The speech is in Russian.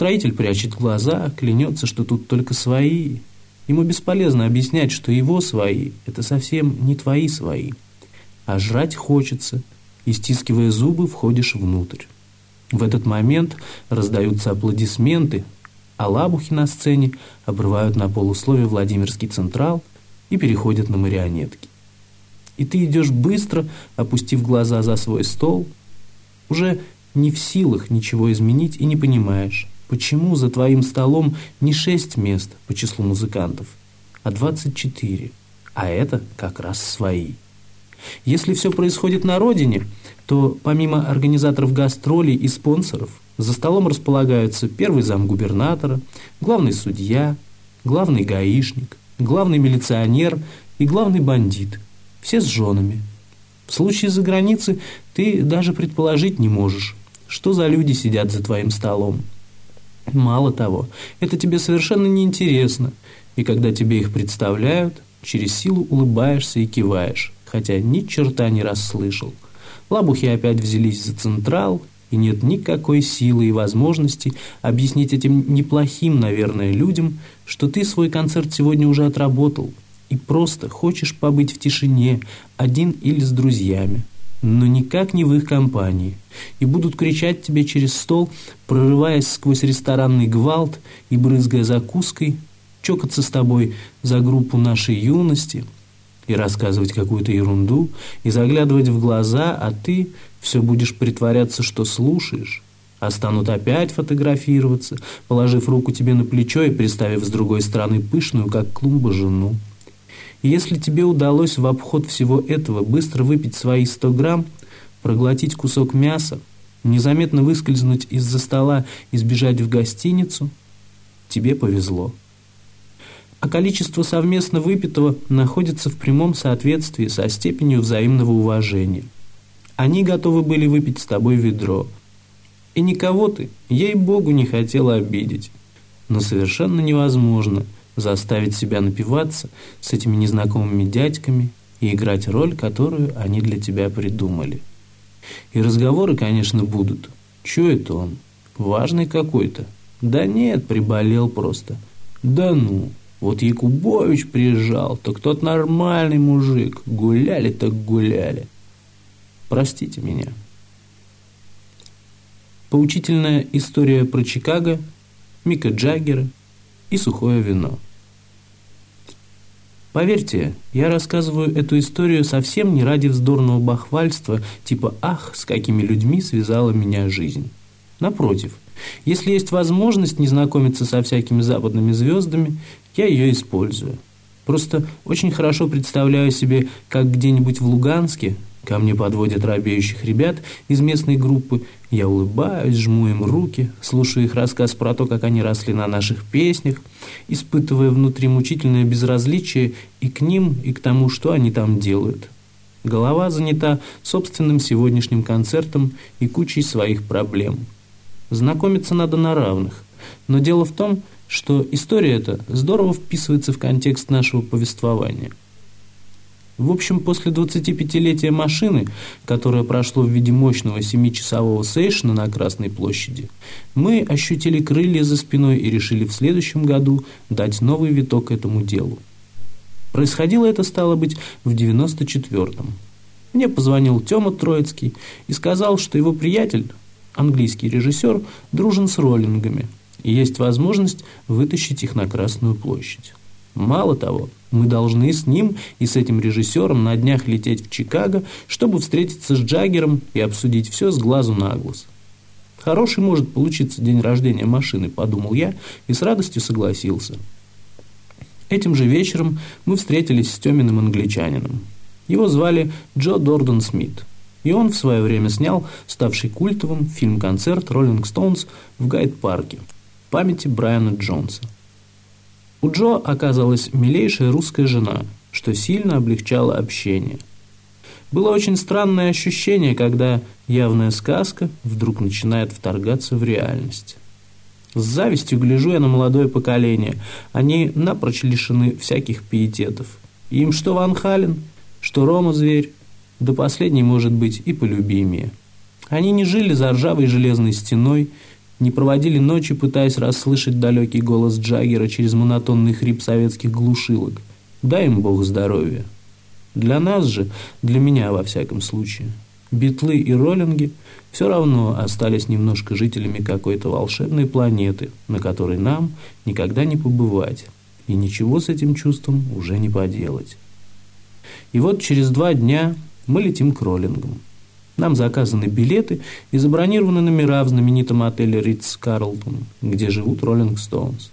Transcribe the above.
Строитель прячет глаза, клянется, что тут только свои. Ему бесполезно объяснять, что его свои – это совсем не твои свои. А жрать хочется, и, стискивая зубы, входишь внутрь. В этот момент раздаются аплодисменты, а лабухи на сцене обрывают на полусловие Владимирский Централ и переходят на марионетки. И ты идешь быстро, опустив глаза за свой стол, уже не в силах ничего изменить и не понимаешь, почему за твоим столом не шесть мест по числу музыкантов, а двадцать четыре, а это как раз свои. Если все происходит на родине, то помимо организаторов гастролей и спонсоров, за столом располагаются первый зам губернатора, главный судья, главный гаишник, главный милиционер и главный бандит. Все с женами. В случае за границы ты даже предположить не можешь, что за люди сидят за твоим столом. Мало того, это тебе совершенно неинтересно, и когда тебе их представляют, через силу улыбаешься и киваешь, хотя ни черта не расслышал. Лабухи опять взялись за централ, и нет никакой силы и возможности объяснить этим неплохим, наверное, людям, что ты свой концерт сегодня уже отработал и просто хочешь побыть в тишине, один или с друзьями, но никак не в их компании, и будут кричать тебе через стол, прорываясь сквозь ресторанный гвалт и брызгая закуской, чокаться с тобой за группу нашей юности – и рассказывать какую-то ерунду, и заглядывать в глаза, а ты все будешь притворяться, что слушаешь, а станут опять фотографироваться, положив руку тебе на плечо и приставив с другой стороны пышную, как клумба, жену. Если тебе удалось в обход всего этого быстро выпить свои 100 грамм, проглотить кусок мяса, незаметно выскользнуть из-за стола и сбежать в гостиницу, тебе повезло а количество совместно выпитого находится в прямом соответствии со степенью взаимного уважения. Они готовы были выпить с тобой ведро. И никого ты, ей-богу, не хотела обидеть. Но совершенно невозможно заставить себя напиваться с этими незнакомыми дядьками и играть роль, которую они для тебя придумали. И разговоры, конечно, будут. Чё это он? Важный какой-то? Да нет, приболел просто. Да ну... Вот Якубович приезжал, так тот нормальный мужик. Гуляли так гуляли. Простите меня. Поучительная история про Чикаго, Мика Джаггера и сухое вино. Поверьте, я рассказываю эту историю совсем не ради вздорного бахвальства, типа «ах, с какими людьми связала меня жизнь». Напротив, если есть возможность не знакомиться со всякими западными звездами, я ее использую. Просто очень хорошо представляю себе, как где-нибудь в Луганске ко мне подводят робеющих ребят из местной группы, я улыбаюсь, жму им руки, слушаю их рассказ про то, как они росли на наших песнях, испытывая внутри мучительное безразличие и к ним, и к тому, что они там делают. Голова занята собственным сегодняшним концертом и кучей своих проблем. Знакомиться надо на равных. Но дело в том, что история эта здорово вписывается в контекст нашего повествования. В общем, после 25-летия машины, которое прошло в виде мощного 7-часового сейшна на Красной площади, мы ощутили крылья за спиной и решили в следующем году дать новый виток этому делу. Происходило это, стало быть, в 94-м. Мне позвонил Тёма Троицкий и сказал, что его приятель, английский режиссер, дружен с роллингами – и есть возможность вытащить их на Красную площадь. Мало того, мы должны с ним и с этим режиссером на днях лететь в Чикаго, чтобы встретиться с Джаггером и обсудить все с глазу на глаз. Хороший может получиться день рождения машины, подумал я и с радостью согласился. Этим же вечером мы встретились с Тёминым англичанином. Его звали Джо Дордон Смит. И он в свое время снял ставший культовым фильм-концерт «Роллинг Стоунс» в Гайд-парке – памяти Брайана Джонса. У Джо оказалась милейшая русская жена, что сильно облегчало общение. Было очень странное ощущение, когда явная сказка вдруг начинает вторгаться в реальность. С завистью гляжу я на молодое поколение. Они напрочь лишены всяких пиететов. Им что Ван Хален, что Рома Зверь, да последний может быть и полюбимее. Они не жили за ржавой железной стеной, не проводили ночи, пытаясь расслышать далекий голос Джаггера через монотонный хрип советских глушилок. Дай им Бог здоровья. Для нас же, для меня во всяком случае, битлы и роллинги все равно остались немножко жителями какой-то волшебной планеты, на которой нам никогда не побывать, и ничего с этим чувством уже не поделать. И вот через два дня мы летим к роллингам. Нам заказаны билеты и забронированы номера в знаменитом отеле Ритц Карлтон, где живут Роллинг Стоунс.